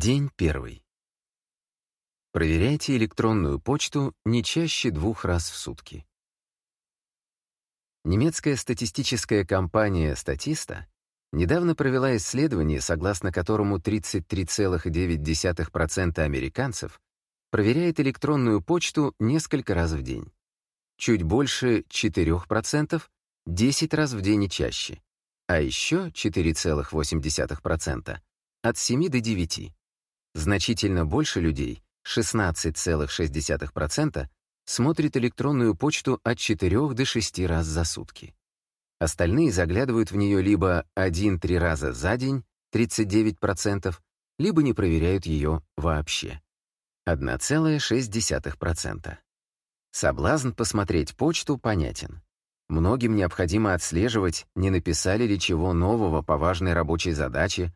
День первый. Проверяйте электронную почту не чаще двух раз в сутки. Немецкая статистическая компания «Статиста» недавно провела исследование, согласно которому 33,9% американцев проверяет электронную почту несколько раз в день. Чуть больше 4% — 10 раз в день и чаще, а еще 4,8% — от 7 до 9. Значительно больше людей, 16,6%, смотрит электронную почту от 4 до 6 раз за сутки. Остальные заглядывают в нее либо 1-3 раза за день, 39%, либо не проверяют ее вообще. 1,6%. Соблазн посмотреть почту понятен. Многим необходимо отслеживать, не написали ли чего нового по важной рабочей задаче,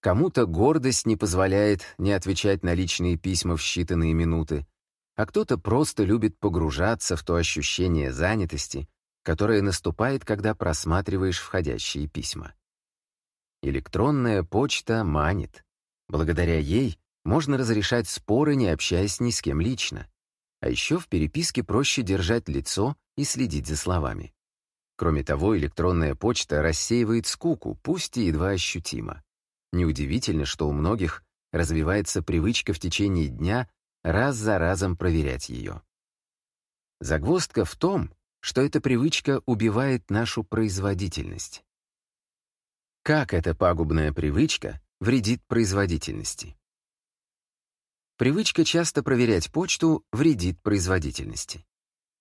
Кому-то гордость не позволяет не отвечать на личные письма в считанные минуты, а кто-то просто любит погружаться в то ощущение занятости, которое наступает, когда просматриваешь входящие письма. Электронная почта манит. Благодаря ей можно разрешать споры, не общаясь ни с кем лично. А еще в переписке проще держать лицо и следить за словами. Кроме того, электронная почта рассеивает скуку, пусть и едва ощутимо. Неудивительно, что у многих развивается привычка в течение дня раз за разом проверять ее. Загвоздка в том, что эта привычка убивает нашу производительность. Как эта пагубная привычка вредит производительности? Привычка часто проверять почту вредит производительности.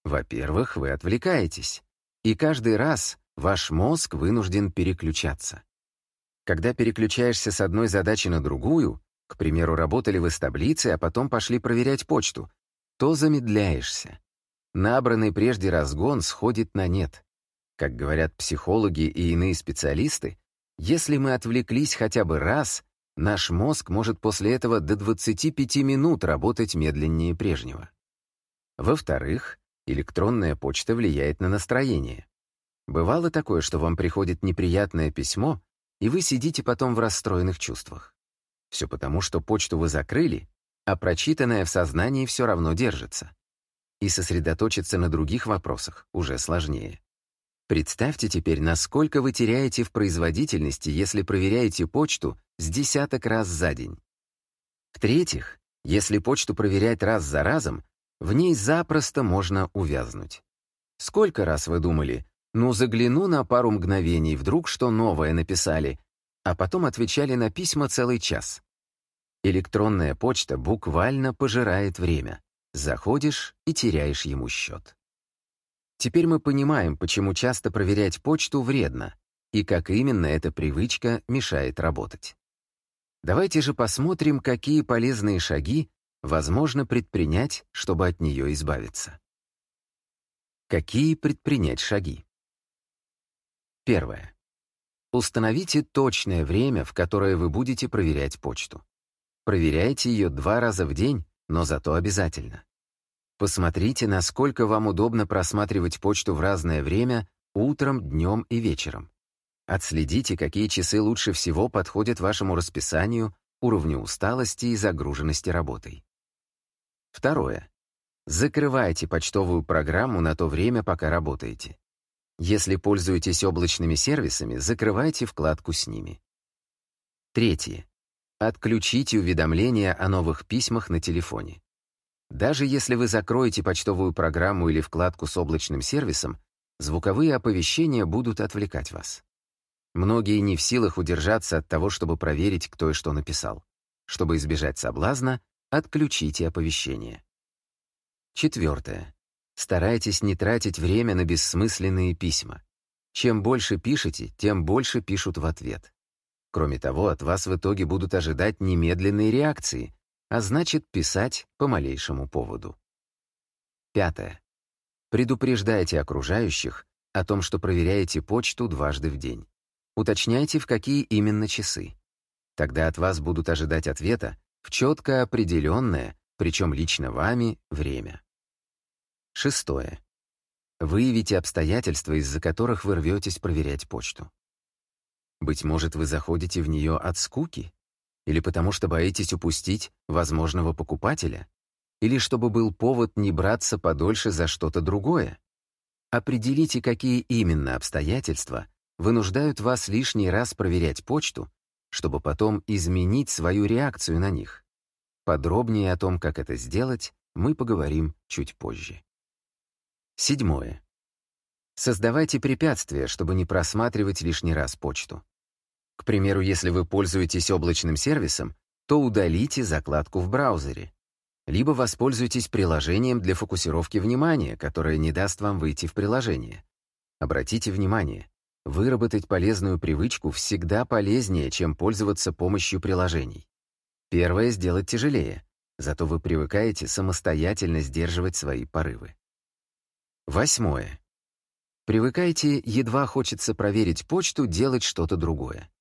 Во-первых, вы отвлекаетесь, и каждый раз ваш мозг вынужден переключаться. Когда переключаешься с одной задачи на другую, к примеру, работали вы с таблицей, а потом пошли проверять почту, то замедляешься. Набранный прежде разгон сходит на нет. Как говорят психологи и иные специалисты, если мы отвлеклись хотя бы раз, наш мозг может после этого до 25 минут работать медленнее прежнего. Во-вторых, электронная почта влияет на настроение. Бывало такое, что вам приходит неприятное письмо, и вы сидите потом в расстроенных чувствах. Все потому, что почту вы закрыли, а прочитанное в сознании все равно держится. И сосредоточиться на других вопросах уже сложнее. Представьте теперь, насколько вы теряете в производительности, если проверяете почту с десяток раз за день. В-третьих, если почту проверять раз за разом, в ней запросто можно увязнуть. Сколько раз вы думали, ну, загляну на пару мгновений, вдруг что новое написали, а потом отвечали на письма целый час. Электронная почта буквально пожирает время. Заходишь и теряешь ему счет. Теперь мы понимаем, почему часто проверять почту вредно и как именно эта привычка мешает работать. Давайте же посмотрим, какие полезные шаги возможно предпринять, чтобы от нее избавиться. Какие предпринять шаги? Первое. Установите точное время, в которое вы будете проверять почту. Проверяйте ее два раза в день, но зато обязательно. Посмотрите, насколько вам удобно просматривать почту в разное время утром, днем и вечером. Отследите, какие часы лучше всего подходят вашему расписанию, уровню усталости и загруженности работой. Второе. Закрывайте почтовую программу на то время, пока работаете. Если пользуетесь облачными сервисами, закрывайте вкладку с ними. Третье. Отключите уведомления о новых письмах на телефоне. Даже если вы закроете почтовую программу или вкладку с облачным сервисом, звуковые оповещения будут отвлекать вас. Многие не в силах удержаться от того, чтобы проверить, кто и что написал. Чтобы избежать соблазна, отключите оповещения. Четвертое. Старайтесь не тратить время на бессмысленные письма. Чем больше пишете, тем больше пишут в ответ. Кроме того, от вас в итоге будут ожидать немедленные реакции, а значит, писать по малейшему поводу. Пятое. Предупреждайте окружающих о том, что проверяете почту дважды в день. Уточняйте, в какие именно часы. Тогда от вас будут ожидать ответа в четко определенное, причем лично вами, время. Шестое. Выявите обстоятельства, из-за которых вы рветесь проверять почту. Быть может, вы заходите в нее от скуки? Или потому что боитесь упустить возможного покупателя? Или чтобы был повод не браться подольше за что-то другое? Определите, какие именно обстоятельства вынуждают вас лишний раз проверять почту, чтобы потом изменить свою реакцию на них. Подробнее о том, как это сделать, мы поговорим чуть позже. Седьмое. Создавайте препятствия, чтобы не просматривать лишний раз почту. К примеру, если вы пользуетесь облачным сервисом, то удалите закладку в браузере. Либо воспользуйтесь приложением для фокусировки внимания, которое не даст вам выйти в приложение. Обратите внимание, выработать полезную привычку всегда полезнее, чем пользоваться помощью приложений. Первое сделать тяжелее, зато вы привыкаете самостоятельно сдерживать свои порывы. Восьмое. Привыкайте, едва хочется проверить почту, делать что-то другое.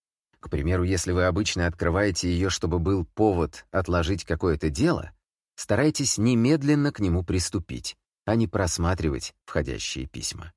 К примеру, если вы обычно открываете ее, чтобы был повод отложить какое-то дело, старайтесь немедленно к нему приступить, а не просматривать входящие письма.